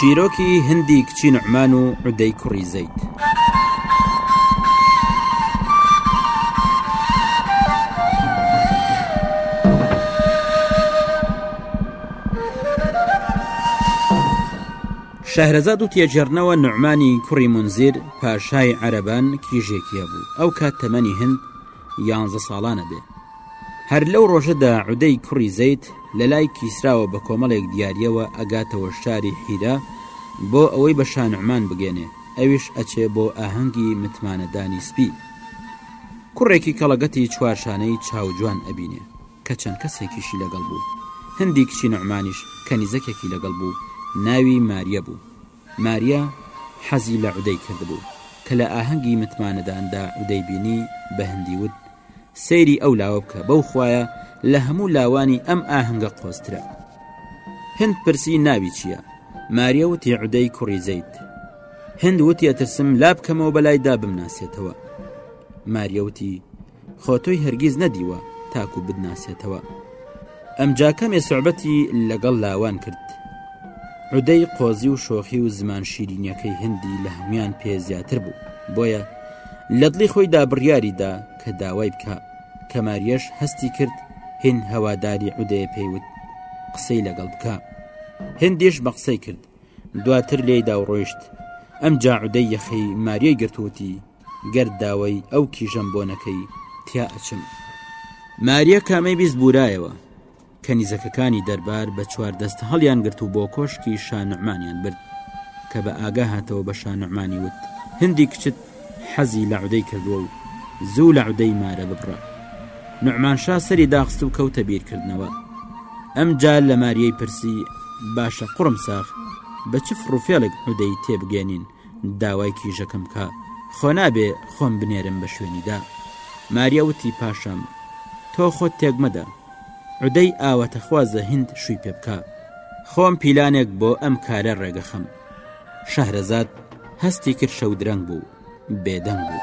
چیرۆکی هندی کچی نعمان و عودەی کوڕی زەیت شەهرەزاد و تێجێڕنەوە نعمانی کوڕی منزیر پاشای عەربان کیژێکیە بوو ئەو کات تەمەنی هەند یانزە ساڵانە بێ هەر لەو ڕۆژەدا عودەی کوڕی زەید لەلای کیسراوە بە کۆمەڵێک دیارییەوە ئەگاتەوە شاری حیرا بۆ ئەوەی بە شا نوعمان بگەێنێ، ئەویش ئەچێ بۆ ئاهەنگی متمانەدانی سپی. کوڕێکی کەڵەگەتی چوار شانەی چاو جوان ئەبینێ کە چەند کەسێکیشی لەگەڵ بوو. هەندی کچی نوعمانیش کەنیزەکێکی لەگەڵ بوو ناوی ماریە بوو. ماریا حەزی لە عودەی کردبوو، کە لە ئاهەنگی متمانەداندا عودەی بینی، بە هندی وت، سەیری ئەو لاوە بکە، بەو خوایە لە هەموو لاوانی ئەم ئاهەنگە قۆزترە. هند پرسی ناوی چییە؟ ماریا وتی عودەی کوڕی زەید. هند وتی ئەترسم لابکەمەوە بەلایدا بمناسێتەوە. ماریا وتی خۆ تۆی هەرگیز نەدیوە تاکو بدناسێتەوە ئەمجا کەمێ سعبەتی لەگەڵ لاوان کرد عودەی قۆزی و شۆخی و زمان شیرینیەکەی هەندی لە هەمویان پێ زیاتر بوو بۆیە لە دڵی خۆی دابڕیاریدا کە داوای بکە کەماریەش هەستی کرد هین هەواداری عودەیە پێیوت قسەی لەگەڵ بکە هندیش بە قسەی کرد دواتر لێدا و ڕۆیشت ئەم جاعودەی یەخەی ماریەی گرتووتی گەر داوای ئەو کیژەم بۆ نەکەی تیا ئەچم. ماریە کامەی بیست بورایەوە. کەنیزەکەکانی دەربار بە چوار دەست هەڵیان گرت و بۆ کۆشکی شانعمانیان برد کە بە ئاگا هاتەوە بە شانعمانی وت هندی کچت حەزی لە عودەی کردووە و زوو لە عودەی مارە ببڕە نعمانشا سەری داخست و کەوتە بیرکردنەوە ئەم جار لە ماریەی پرسی باشە قڕم ساخ بە چ فڕوفێڵێک عودەی تێبگەێنین داوای کیژەکەم کا خۆ نابێ خۆم بنێرم بە شوێنیدا ماریە وتی پاشام تۆ خۆت تێکمەدە عودەی ئاواتەخوازە هند شووی پێ بکە خۆم پیلانێک بۆ ئەم کارە ڕێگەخەم شەهرەزاد هەستی کرد شەو درەنگ بوو بێدەنگ بوو.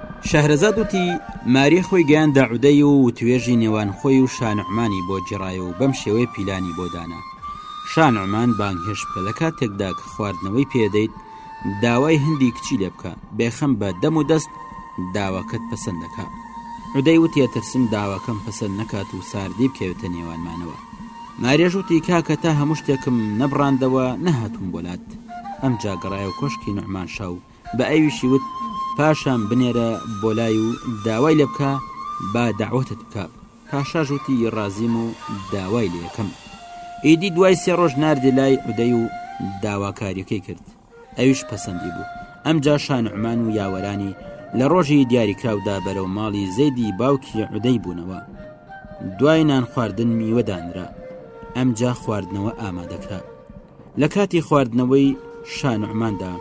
شەهرەزاد وتی ماریە خۆی گەیاندە عودەی و وتوێژی نێوان خۆی و شانعمانی بۆ جێڕایە و بەم شێوەی پیلانی بۆ دانا شانعمان بانگهێش بکە لە کاتێکدا کە خواردنەوەی پێدەیت داوای هەندی کچی لێ بکە بێخەم بە دەم و دەست داواکەت پەسەند دەکا عودەی وتیە ترسم داواکەم پەسەند نەکات و ساردی بکەوێتە نێوانمانەوە مارێژوتی کاکە تا هەموو شتێکم نەبڕاندەوە نەهاتوم بۆلات ئەم جاگەڕای و کۆشکی نوعمان شاو بە ئەویشی وت پاشام بنێرە بۆ لای و داوای لێ بکە با داوەتت بکە پاشاش وتی ڕازیم و داوای لەکەم ئیدی دوای سێ ڕۆژ نردی لای عودەی و داواکاریەکەی کرد ئەویش پەسەندی بوو ئەم جاشان عمان و یاوەرانی لە ڕۆژی دیاریکراودا بەرەو ماڵی زەیدی باوکی عودەی بوونەوە دوای نان خواردن میوەدانرا ئەمجا خواردنەوە ئامادەکرا لە کاتی خواردنەوەی شا نوعماندا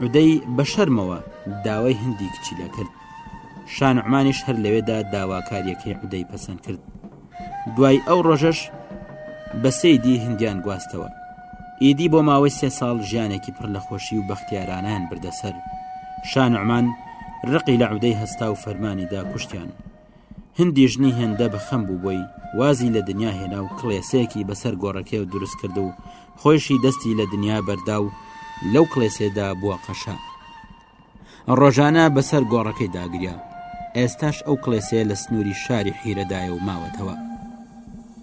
عودەی بە شەرمەوە داوای هندی کچی لە کرد شا نوعمانیش هەر لەوێدا داواکاریەکەی عودەی پەسەند کرد دوای ئەو ڕۆژەش بە سەیدی هندیان گواستەوە ئیدی بۆ ماوەی سێ ساڵ ژیانێکی پڕ لە خۆشی و بەختیارانیان بردەسەر شانعمان ڕقی لە عودەی هەستا و فەرمانی دا کوشتیان هندی ژنی هێندە بە خەم بوو بۆی وازی لە دنیا هێنا و کڵێسەیەکی بەسەر گۆڕەکێ و دروست کرد و خۆیشی دەستی لە دنیا بەردا و لەو کڵێسێدا بووە قەشە ڕۆژانە بەسەر گۆڕەکەی داگریا ئێستاش ئەو کڵێسەیە لە سنووری شاری حیرەدایە و ماوەتەوە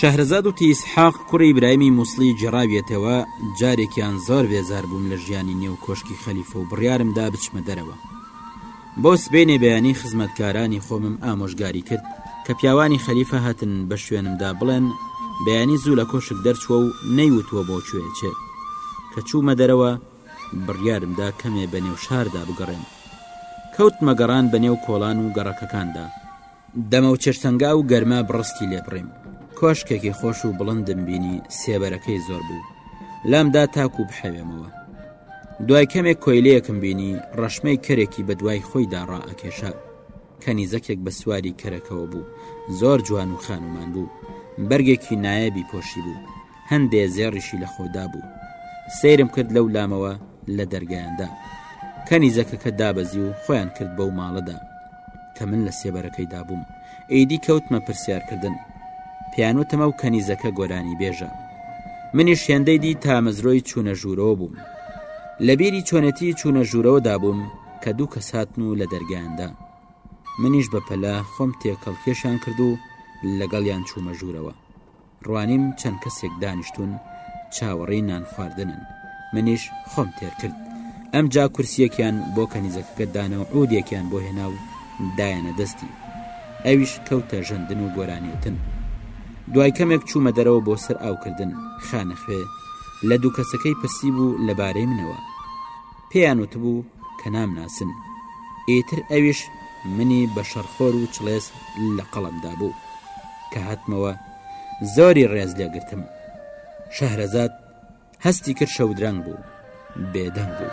شەهرەزاد و تیسحاق کوڕی برایمی مووسڵی جێڕاویەتەوە جارێکیان زۆر بێزار بووم لە ژیانی نێو کۆشکی خەلیفە و بڕیارمدا بچمە دەرەوە بۆ سبەینێ بەیانی خزمەتکارانی خۆمم ئامۆژگاری کرد کە پیاوانی خەلیفە هاتن بە شوێنمدا بڵێن بەیانی زوو لە کۆشک دەرچووە و نەیوتووە بۆ کوێ چێت کە چوومە دەرەوە بڕیارمدا کەمێ بە نێو شاردا بگەڕێم کەوتمە گەڕان بە نێو کۆڵان و گەڕەکەکاندا دەمەوچرتەنگا و گەرما بڕستی لێ بڕیم کۆشکێکی خۆش و بڵندم بینی سێبەرەکەی زۆر بوو لامدا تاکو بحەوێمەوە دوای کەمێک کۆیلەیەکم بینی ڕەشمەی کەرێکی بە دوای خۆیدا ڕائەکێشا کەنیزەکێک بە سواری کەرەکەوە بوو زۆر جوان و خانومان بوو بەرگێکی نایەبی پۆشی بوو هەندێ زێڕیشی لە خۆدا بوو سەیرم کرد لەو لامەوە لە دەرگایاندا کەنی زەکەکە دابەزی و خۆیان کرد بەو ماڵەدا کە من لە سێبەرەکەی دابووم ئیدی کەوتمە پرسیارکردن پیانوتەمە و کەنیزەکە گۆرانی بێژە منیش هێندەی دی تامەزرۆی چوونە ژوورەوە بووم لەبیری چۆنێتی چوونە ژوورەوەدا بووم کە دوو کە ساتن و لە دەرگیاندا منیش بە پەلە خۆم تێکەڵ کێشان کرد و لەگەڵیان چوومە ژوورەوە ڕوانیم چەند کەسێک دانیشتون چاوەڕێی نان خواردنن منیش خۆم تێرکرد ئەم جا کورسیەکیان بۆ کەنیزەکەکە دانە و عودێکیان بۆ هێنا و دایەنە دەستی ئەویش کەوتە ژەندن و گۆرانیوتن دوای کەمێک چوومە دەرەوە بۆ سەر ئاوکردن خانەخوێ لە دوو کەسەکەی پرسی بوو لەبارەی منەوە پێیان وتبوو کە نامناسن ئیتر ئەویش منی بە شەرخۆر و چڵێس لە قەڵەمدا بوو کە هاتمەوە زۆری ڕێز لێگرتم شەهرەزاد هەستی کرد شەودرەنگ بوو بێدەنگ بوو.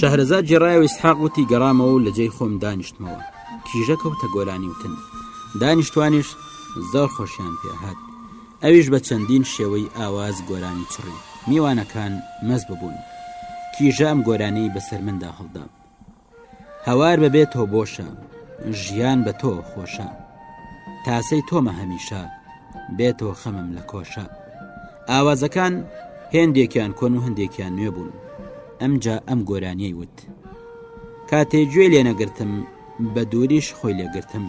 شەهرەزاد جێڕایە و ئیسحاق وتی گەڕامەوە و لە جێی خۆم دانیشتمەوە کیژە کەوتە گۆرانی وتن دانیشتوانیش زۆر خۆشیان پێهات ئەویش بە چەندین شێوەی ئاواز گۆرانی چڕی میوانەکان مەز ببوون کیژە ئەم گۆرانیی بەسەر مندا هەڵدا هەوار بەبێ تۆ بۆشە ژیان بە تۆ خۆشە تاسەی تۆمە هەمیشە بێ تۆ خەمم لە کۆشە ئاوازەکان هێندێکیان کۆن و هەندێکیان نوێ بوون ئەمجا ئەم گۆرانیەی وت کاتێ گوێ لێ نەگرتم بە دووریش خۆی لێگرتم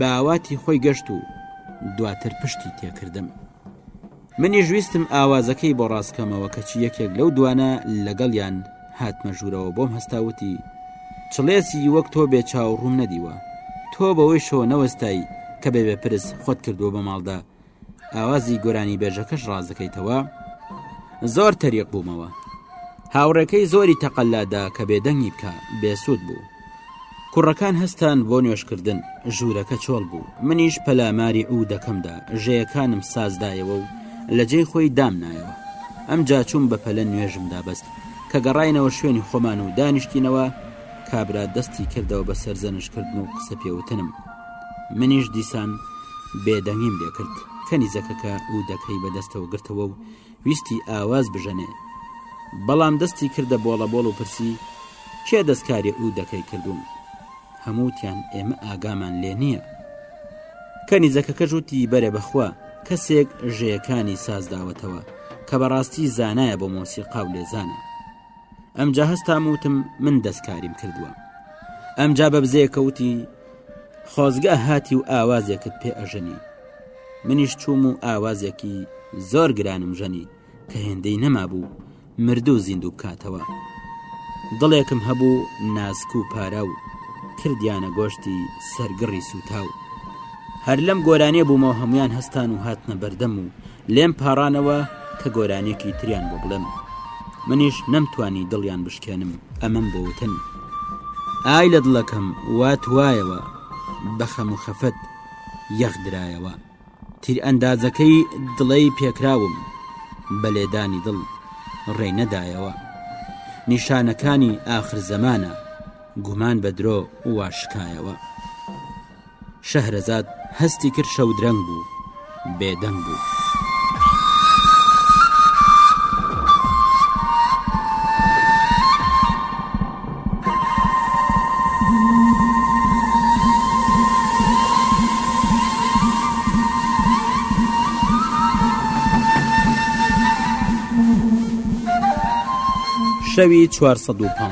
باواتی خۆی گەشت و دواتر پشتی تێکردم. منیش ویستم ئاوازەکەی بۆ ڕاست کەمەوە کەچی یەکێک لەو دوانە لەگەڵیان هاتمە ژوورەوە بۆم هەستا وتی چڵێسی وەک تۆ بێ چاو ڕووم نەدیوە تۆ بەوەی شەوە نەوەستایی کە بەبێ پرس خۆت کردووە بە ماڵدا ئاوازی گۆرانی بێژەکەش ڕازەکەیتەوە زۆر تەریق بوومەوە هاوڕێکەی زۆری تەقەلادا کە بێدەنگی بکە بێسوود بوو کوڕەکان هەستان بۆ نوێژکردن ژوورەکە چۆڵ بوو منیش پەلاماری ئەو دەکەمدا ژەیەکانم سازدایەوە و لە جێی خۆی دام نایەوە ئەم جاچوم بە پەلە نوێژم دابەست کە گەڕینەوە شوێنی خۆمان و دانیشتینەوە کابرا دەستی کردەوە بە سەرزەنشکردن و قسە پێوتنم منیش دیسان بێدەنگیم لێکرد کەنی زەکەکە و دەکەی بەدەستەوە گرتەوە و ویستی ئاواز بژەنێ بەڵام دەستی کردە بۆڵەبۆڵ و پرسی، کێ دەستکاری ئوو دەکەی کردووم؟ هەموو وتیان ئێمە ئاگامان لێ نییە. کەنیزەکەکەش وتی بەرێ بەخوا کەسێک ژێیەکانی ساز داوەتەوە کە بەڕاستی زانایە بۆ مۆسیقا و لێزانە. ئەمجا هەستام وتم من دەستکاریم کردووە. ئەمجا بە بزەیەکە وتی خۆزگە هاتی و ئاوازێکت پێ ئەژەنی منیش چووم و ئاوازێکی زۆر گرانم ژەنی کە هێندەی نەمابوو مردوو زیندوو بکاتەوە دڵێکم هەبوو ناسک و پارە و کردیانە گۆشتی سەرگڕی سووتاو هەر لەم گۆرانێ بوومەوە هەمویان هەستان و هاتنە بەردەم و لێم پاڕانەوە کە گۆرانێکی تریان بۆ بڵێم منیش نەمتوانی دڵیان بشکێنم ئەمەم بۆ وتن ئای لە دڵەکەم وات وایەوە بەخەم و خەفەت یەخدرایەوە تیر ئەندازەکەی دڵەی پێکراوم بە لێدانی دڵ ڕێ نەدایەوە نیشانەکانی ئاخر زەمانە گومان بە درۆ واشکایەوە. شەهرەزاد هەستی کرد شەودرەنگ بوو بێدەنگ بوو. شەوی 450.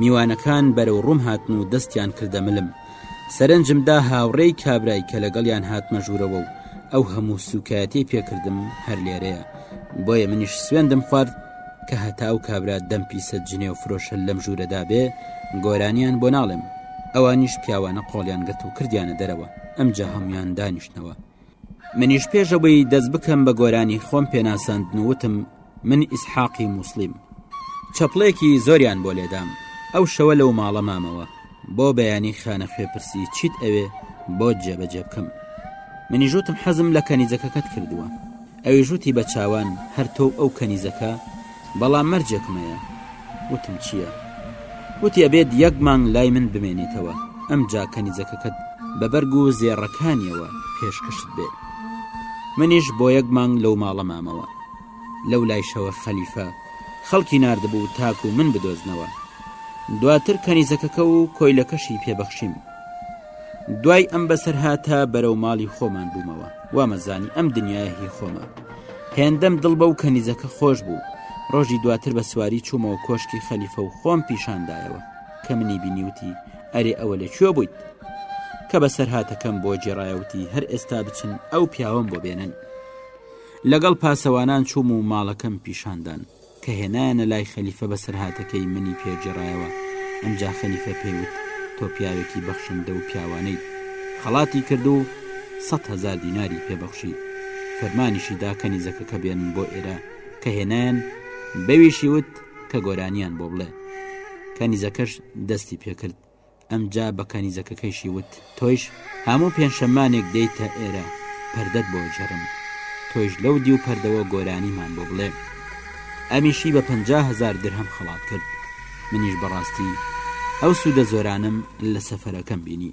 میوانەکان بەرەو ڕووم هاتن و دەستیان کردە ملم سەرنجم دا هاوڕێی کابرای کە لەگەڵیان هاتمە ژوورەوە و ئەو هەموو سوکایەتی پێکردم هەر لێرەیە بۆیە منیش سوێندم خوارد کە هەتا و کابرا دەم پیسە جنێ و فرۆشە لەم ژوورەدا بێ گۆرانیان بۆ ناڵێم ئەوانیش پیاوانە قۆڵیان گرت و کردیانە دەرەوە ئەمجا هەمویان دانیشتنەوە منیش پێش ئەوەی دەست بکەم بە گۆرانی خۆم پێناساندن و وتم من ئیسحاقی مووسلیم چەپڵێکی زۆریان بۆ لێدام ئەو شەوە لەو ماڵە مامەوە بۆ بەیانی خانە خوێپرسی چیت ئەوێ بۆ جێبەجێ بکەم منی ژوتم حەزم لە کەنیزەکەکەت کردووە ئەوی ژووتی بە چاوان هەر تۆ ئەو کەنیزەکە بەڵام مەرجێکم هەیە. وتم، چییە؟ وتی، ئەبێت یەک مانگ لای من بمێنیتەوە، ئەمجا کەنیزەکەکەت بە بەرگ و زێڕەکانییەوە پێشکەشت بێت. منیش بۆ یەک مانگ لەو ماڵە مامەوە. لەو لایشەوە خەلیفە خەڵکی ناردبوو تاکو من بدۆزنەوە. دواتر کەنیزەکەکە و کۆیلەکەشی پێ بەخشیم. دوای ئەم بەسەرهاتە بەرەو ماڵی خۆمان بوومەوە وامەزانی ئەم دنیاە هی خۆمە هێندەم دڵ بە و کەنیزەکە خۆش بوو ڕۆژی دواتر بە سواری چوومەوە کۆشکی خەلیفە و خۆم پیشاندایەوە کە منی بینیوتی ئەرێ ئەوە لە کوێ بوویت کە بە سەرهاتەکەم بۆ جێڕایوتی هەر ئێستا بچن ئەو پیاوەم بۆ بێنن لەگەڵ پاسەوانان چووم و ماڵەکەم پیشاندان کە هێنایانە لای خەلیفە بەسەرهاتەکەی منی پێ گێڕایەوە، ئەمجا خەلیفە پێی وت، تۆ پیاوێکی بەخشندە و پیاوانەیت، خەڵاتی کرد و سەد هەزار دیناری پێ بەخشی، فەرمانیشی دا کەنیزەکەکە بێنن بۆ ئێرە، کە هێنایان بەویشی وت، کە گۆرانیان بۆ بڵێ. کەنیزەکەش دەستی پێ کرد. ئەمجا بە کەنیزەکەکەیشی وت، تۆیش هەموو پێنجشەممانێک دێیتە ئێرە پەردەت بۆ ئەجهڕم، تۆیش لەو دیو پەردەوە گۆرانیمان بۆ بڵێ. ئەمیشی بە پەنجا هەزار درهەم خەڵات کرد. منیش بەڕاستی ئەو سوودە زۆرانەم لە سەفەرەکەم بینی.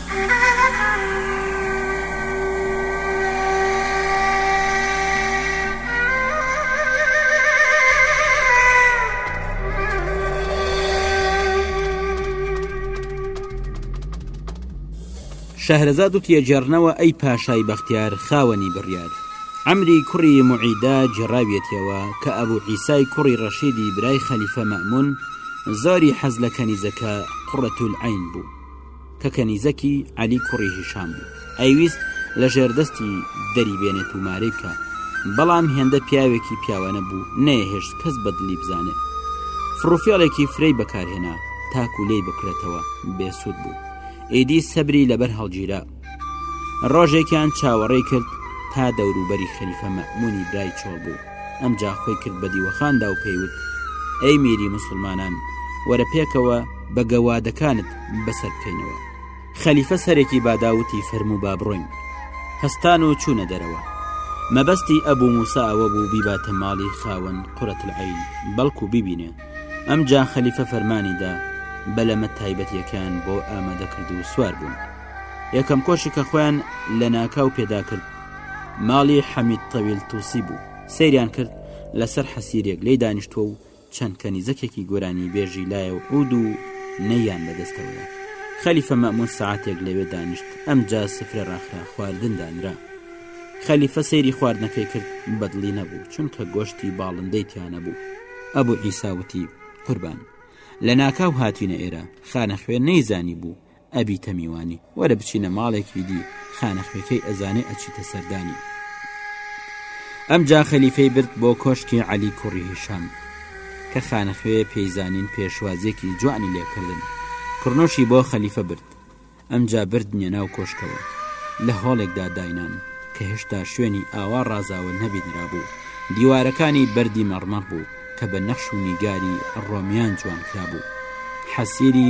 شەهرەزاد و تێجێڕنەوە ئەی پاشای بەختیار خاوەنی بڕیار ئەمری کوڕی معیدا جێڕاوێتەوە کە ئەبوو عیسای کوڕی ڕەشیدی برای خەلیفە مەمون زۆری حەز لە کەنیزەکە قڕەتول عین بوو کە کەنیزەکی عەلی کوڕی هیشام بوو، ئەیویست لە ژێردەستی دەری بێنێت و مارەی بکات، بەڵام هێندە پیاوێکی پیاوانە بوو نەیەهێشت کەس بە دڵی بزانێت. فڕوفێڵێکی فرەی بەکارهێنا تاکو لێی بکرێتەوە، بێسوود بوو. ئیدی سەبری لەبەر هەڵگیرا. ڕۆژێکیان چاوەڕێی کرد تا دەوروبەری خەلیفە مەئموونی برای چۆڵ بوو، ئەمجا خۆی کرد بە دیوەخاندا و پێی وت، ئەی میری موسڵمانان، وەرە پێکەوە بە گەوادەکانت بەسەر بکەینەوە خەلیفە سەرێکی باداوتی فەرموو با بڕۆین هەستان و چوونە دەرەوە مەبەستی ئەبوو موسا ئەوە بوو بیباتە ماڵی خاوەن قرەت العین بەڵکو ببینێ ئەم جا خەلیفە فەرمانیدا بەلەمە تایبەتیەکان بۆ ئامادە کرد و سوار بوون یەکەم کۆشی کە خۆیان لە ناکاو پێدا کرد ماڵی حەمید تەویل تووسی بوو سەیریان کرد لەسەر حەسیرێک لی دانیشتووە و چەند کەنیزەکێکی گۆرانیبێژی لایە و عود و نەییان بە دەستەوەیە. خەلیفە مەئموون سەعاتێک لەوێ دانیشت، ئەمجا سفرە ڕاخرا، خواردن دانرا. خەلیفە سەیری خواردنەکەی کرد، بەدڵی نەبوو، چونکە گۆشتی باڵندەی تیا نەبوو. ئەبوو عیسا وتی، قوربان! لەناکاو هاتینە ئێرە، خانەخوێ نەیزانیبوو، ئەبیتە میوانی وەرە بچینە ماڵێکی دی خانەخوێکەی ئەزانێ ئەچیتە سەردانی ئەمجا خەلیفەی برد بۆ کۆشکی عەلی کوڕی هیشام کە خانەخوێ پێیزانین پێشوازێکی جوانی لێکردن کڕنۆشی بۆ خەلیفە برد ئەمجا بردنیە ناو کۆشکەوە لە هۆڵێکدا داینان کە هێشتا شوێنی ئاوا ڕازاوە نەبیدرا بوو دیوارەکانی بەردی مەڕمەڕ بوو کە بە نەخش و نیگاری ڕۆمیان جوان کرابوو حەسیری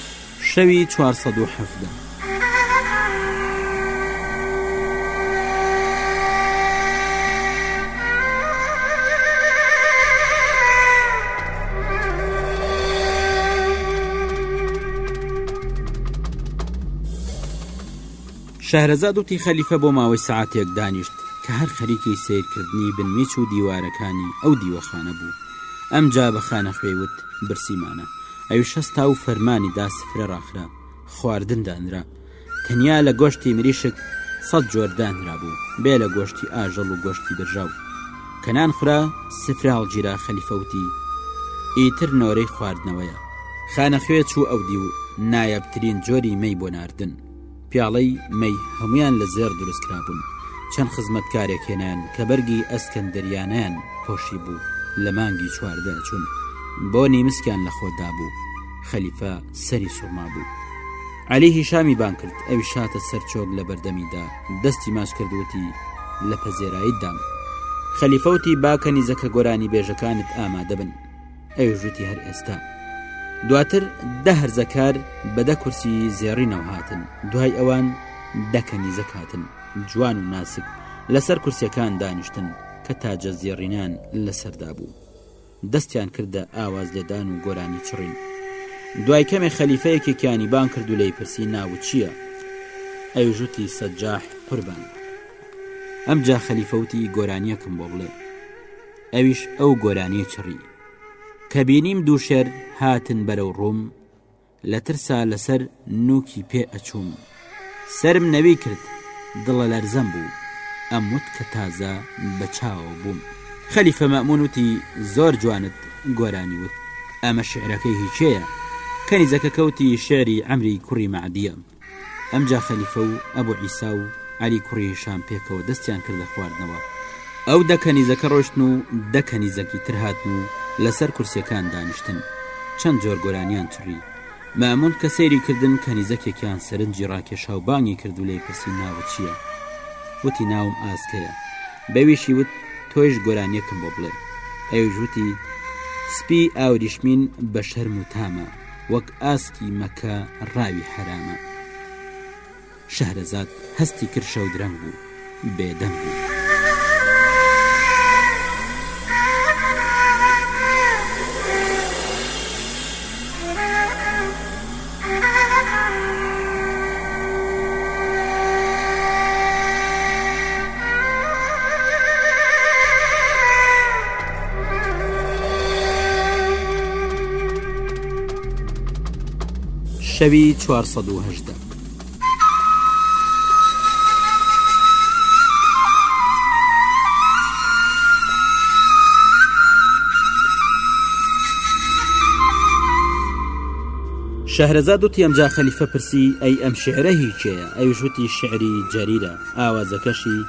شەوی چوار سەد و حەڤدە. شەهرەزاد وتی خەلیفە بۆ ماوەی سعاتێک دانیشت کە هەر خەریکی سیرکردنی بنمیچ و دیوارەکانی ئەو دیوەخانە بوو ئەمجا بە خانەخوێی وت برسیمانە ئەویش هەستا و فەرمانی دا سفرە ڕاخرا خواردن دانرا تەنیا لە گۆشتی مریشک سەد جۆر دانرا بوو بێ لە گۆشتی ئاژەڵ و گۆشتی برژاو کەنان خورا سفرە هەڵگیرا خەلیفەوتی ئیتر نۆرەی خواردنەوەیە خانەخوێ چوو ئەودی و نایابترین جۆری مەی بۆ ناردن پیاڵەی مەی هەموویان لە زێڕ دروست کرابوون، چەند خزمەتکارێک هێنایان کە بەرگی ئەسکەندەریانەیان پۆشی بوو، لە مانگی چواردە ئەچوون، بۆنی مسکیان لە خۆ دابوو، خەلیفە سەری سوڕمابوو. عەلی هیشامی بانگ کرد، ئەویش هاتە سەر چۆک لە بەردەمیدا دەستی ماچ کرد وتی، لە پەزێراییتدام. خەلیفە وتی، با کەنیزەکە گۆرانیبێژەکانت ئامادە بن. ئەویژوتی هەر ئێستا دواتر دە هەرزەکار بە دە کورسی زێڕینەوە هاتن دوای ئەوان دەکەنی زەکاتن جوان و ناسک لەسەر کورسەکان دانیشتن کە تاجە زێڕینان لەسەردا بوو دەستیان کردە ئاواز لێدان و گۆرانی چڕین دوای کەمێ خەلیفەیەکێکیانی بان کرد و لی پرسی ناوت چییە؟ ئەوژوتی سەجاح قوربان ئەمجا خەلیفەوتی گۆرانیەکم بۆ بڵێ ئەویش ئەو گۆرانیە چڕی کە بینیم دوو شێر هاتن بەرەو ڕووم لە ترسا لەسەر نوکی پێ ئەچووم سرم نەوی کرد دڵە لەرزەم بوو ئەموت کە تازە بە چاوە بووم خەلیفە مەمون وتی زۆر جوانت گۆرانی وت ئەمە شعرەکەی هیچەیە کەنیزەکە کەوتی شعری ئەمری کوڕی مەعدیە ئەمجا خەلیفە و ئەبو عیسا و عەلی کوڕی هیشام پێکەوە دەستیان کردە خواردنەوە. ئەو دە کەنیزەکە ڕۆشتن و دە کەنیزەکی تر هاتن و لەسەر کورسیەکان دانیشتن، چەند جۆر گۆرانیان چڕی. مەئمون کە سەیری کردن، کەنیزەکێکیان سەرنجی ڕاکێشا و بانگی کرد و لێی پرسی ناوت چیە؟ وتی ناوم ئازکەیە. بەویشی وت تۆیش گۆرانیەکم بۆ بڵێ. ئەویش وتی سپی ئاوریشمین بە شەرم و تامە. وەک ئاسکی مەکە ڕاوی حەرامە شەهرەزاد هەستی کرد شەودرەنگ بوو بێدەنگ بوو. شەوی چوار سەد و هەژدە. شەهرەزاد وتی ئەمجا خەلیفە پرسی ئەی ئەم شعرە هیچەیە ئەویش وتی شعری جەریرە ئاوازەکەشی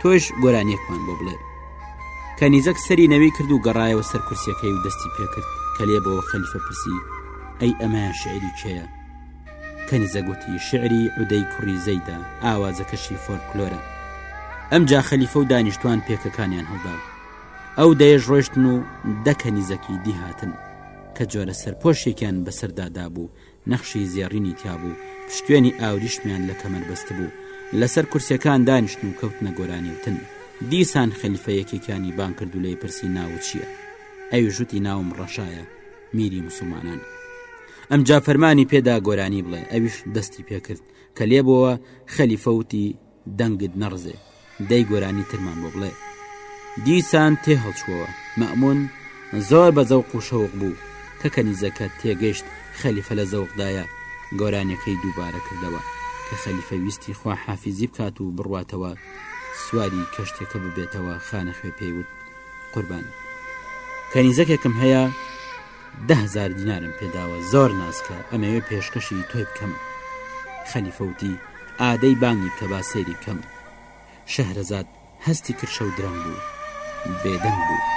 تۆش گۆرانیەکمان بۆ بڵێ کەنیزەک سەری نەوی کرد و گەڕایەوە سەر کورسەکەی و دەستی پێکرد کە لێ بۆ خەلیفە پرسی ئەی ئەمە شعری کێە کەنیزە گوتی شعری عودەی کوڕی زەیدا ئاوازەکەشی فۆرکلۆرە ئەم جا خەلیفە و دانیشتوان پێکەکانیان هەڵدا ئەو دەیەش ڕۆشتن و دەکەنیزەکی دیهاتن کە جۆرە سەرپۆشێکیان بەسەردادا بوو نەخشی زێڕینی تیابوو، پشتێنی ئاوریشمیان لە کەمەر بەستبوو، لەسەر کورسیەکان دانیشتن و کەوتنە گۆرانی وتن، دیسان خەلیفە یەکێکیانی بانگ کرد و لێی پرسی ناوت چییە؟ ئەویش وتی ناوم ڕەشایە، میری موسڵمانان. ئەمجا فەرمانی پێدا گۆرانی بڵێ، ئەویش دەستی پێکرد، کە لێبۆوە، خەلیفە وتی، دەنگت نەڕزێ دەی گۆرانی ترمان بۆ بڵێ. دیسان تێهەڵچووەوە مەئموون زۆر بە زەوق و شەوق بوو کە کەنیزەکە تێگەشت خەلیفە لە زەوقدایە گۆرانیەکەی دووبارە کردەوە کە خەلیفە ویستی خوا حافیزی بکات و بڕواتەوە سواری کەشتیەکە ببێتەوە خانەخوێ پێی وت قوربان کەنیزەکێکم هەیە دە هەزار دینارم پێداوە زۆر ناسکە ئەمەوێ پێشکەشی تۆی بکەم خەلیفە وتی ئادەی بانگی بکە با سەیری کەم شەهرەزاد هەستی کرد شەو درەنگ بوو بێدەنگ بوو.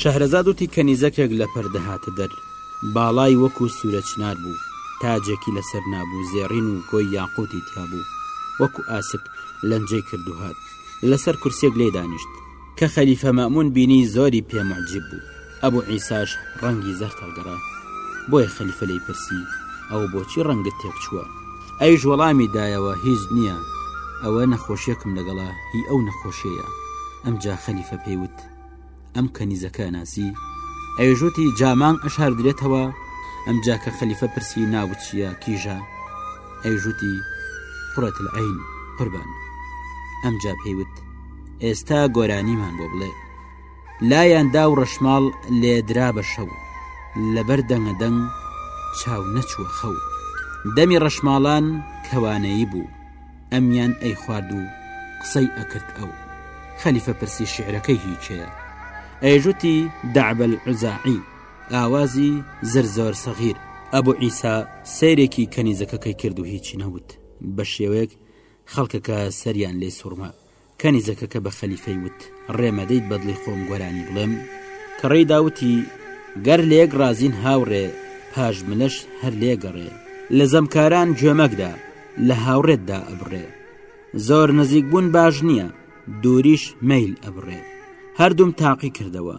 شەهرەزاد وتی کەنیزەکێک لە پەر دەهاتە دەر، باڵای وەکوو سوورە چنار بوو، تاجێکی لە سەر نابوو زێڕین و گۆی یاقووتی تیا بوو، وەکوو ئاسک لەنجەی کرد و هات، لە سەر کورسییەک لێی دانیشت. کە خەلیفە مەئموون بینی زۆری پێ موعجیب بوو، ئەبوو عیساش ڕەنگی زەرد هەڵگەڕا، بۆیە خەلیفە لێی پرسی، ئەوە بۆچی ڕەنگت تێک چووە؟ ئەویش وەڵامی دایەوە هیچ نییە، ئەوە نەخۆشییەکم لەگەڵە، هی ئەو نەخۆشییەیە. ئەمجا خەلیفە پێی وت. ئەم کەنیزەکە ناسی ئەوێژوتی جا مانگ ئەشار درێتەوە ئەمجا کە خەلیفە پرسی ناوچیە کیژە ئەوژوتی قڕەت عین قوربان ئەمجا پێیوت ئێستا گۆرانیمان بۆ بڵێ لایاندا و ڕەشماڵ لێدرا بە شەو لەبەر دەنگە دەنگ چاو نەچووە خەو دەمی ڕەشماڵان کەوانەیی بوو ئەمیان ئەی خوارد و قسەی ئەکرد ئەو خەلیفە پرسی شعرەکەی هی چێە ئەیژوتی دەعبەل عزاعی ئاوازی زر زۆر سەغیر ئەبوو ئیسا سەیرێکی کەنیزەکەکەی کرد و هیچی نەوت بە شێوەیەک خەڵکەکە سەریان لێ سوڕما کەنیزەکەکە بە خەلیفەی وت، ڕێ مەدەیت بە دڵی خۆم گۆرانی بڵێم؟ کەڕەی دا وتی، گەر لە یەک ڕازین هاوڕێ، پاش ملەش هەر لێ گەڕێ. لە زەمکاران گوێ مەگرە، لە هاوڕێت دا ئەبڕێ. زۆر نزیک بوون باش نییە، دووریش مەیل ئەبڕێ. هەردووم تاقی کردەوە.